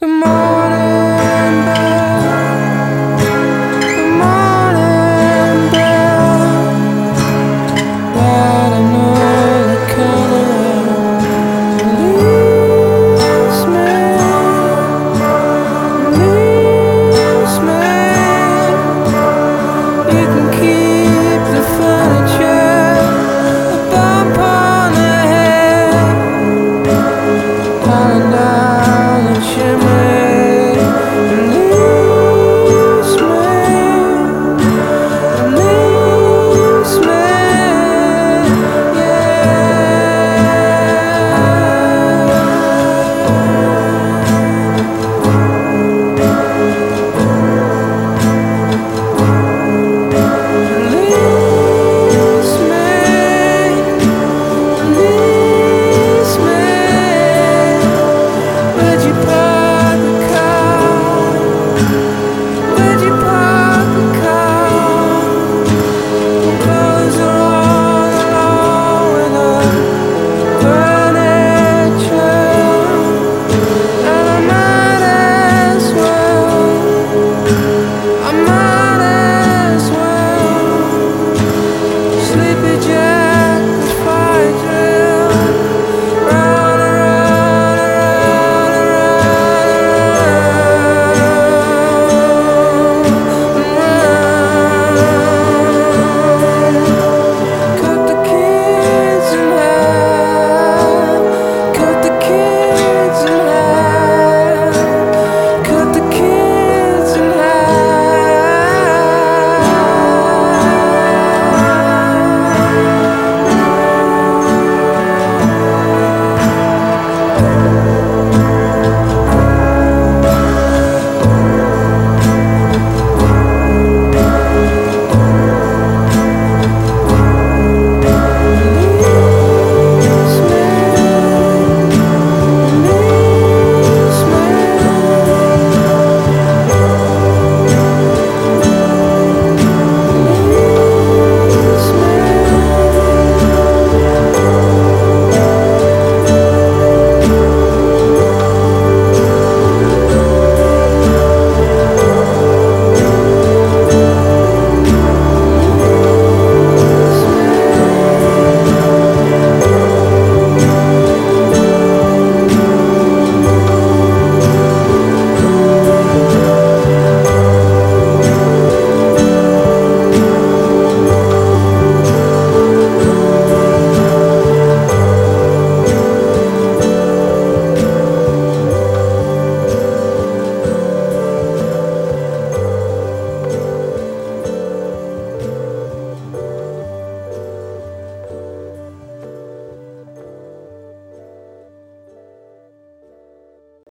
The more.